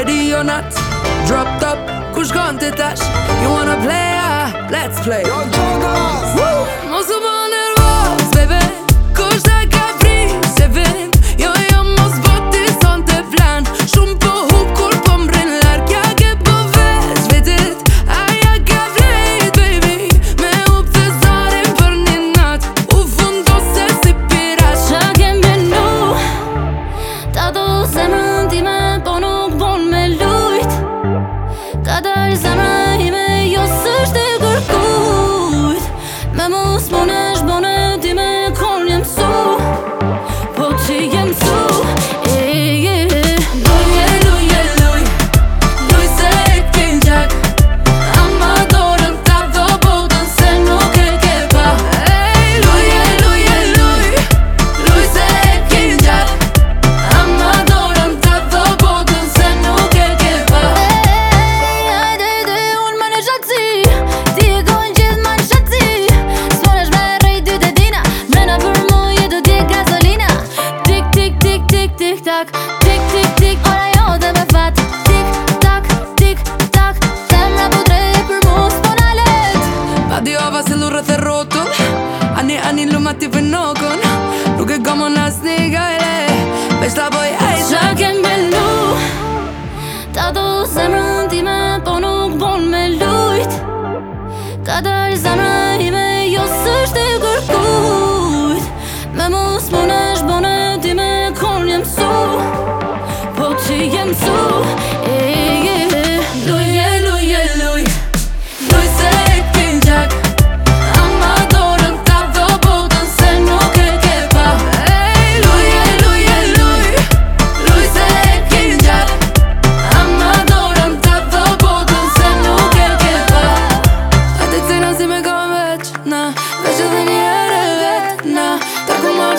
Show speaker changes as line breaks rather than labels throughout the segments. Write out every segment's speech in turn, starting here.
ready or not Dropped up, kush gone të tash You wanna play, uh, let's play Jo, jo, zemra ime Jo së shte kërkujt Me mos më në java se lurë të rotu Ani, ani, luma t'i pënokon Nuk e gomo në snika e le Pesh t'la boj e Qa kem me lu Ta do zemrën ti me Po nuk bon me lujt Ka dalë zemrën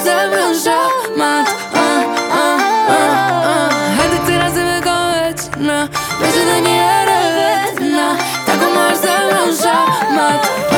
zemrën shamat Hajde ah, ah, ah, të razi me ka veç në Veç edhe një ere vet në Tako marë zemrën shamat Hajde të razi me